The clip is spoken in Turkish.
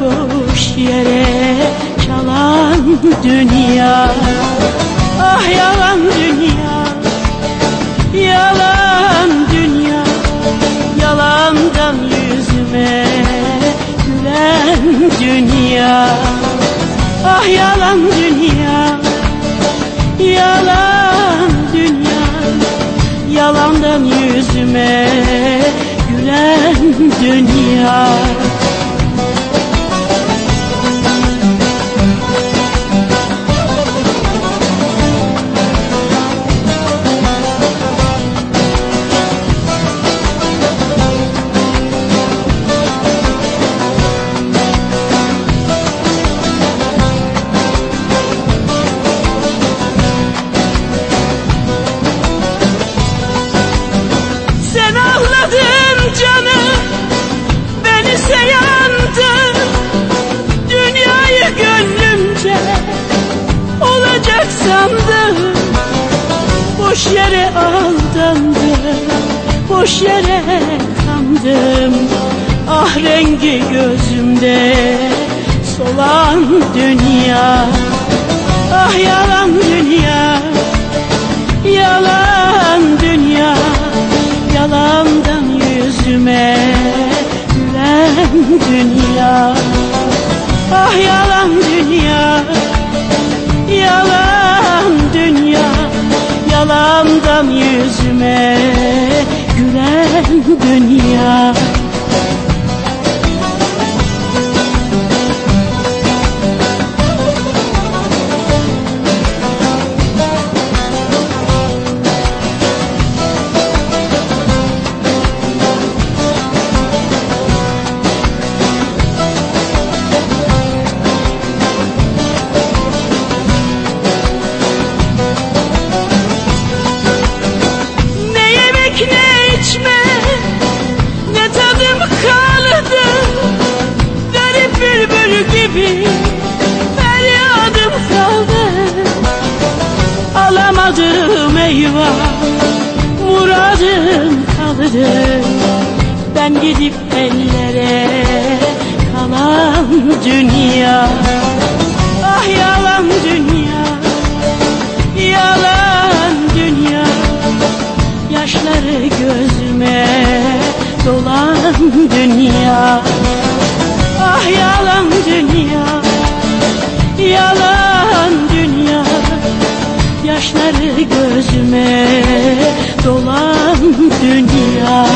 Boş yere çalan dünya. Ah yalan dünya Yalan dünya. Yalandan yüzüme gülen dünya. Ah yalan dünya Yalan dünya. Yalandan yüzüme gülen dünya aldandım Boş yere kandım. Ah rengi gözümde Solan dünya Ah yalan dünya Yalan dünya. Yalandan yüzüme gülen dünya Ah yalan dünya Yalan dünya. Yalandan yüzüme gülen dünya bülbül gibi Feryadım kaldı. Alamadım eyvah. Muradım kaldı. Ben gidip ellere Kalan dünya. Ah yalan dünya. Yalan dünya. Yaşları gözüme dolan dünya Gözüme dolan dünya.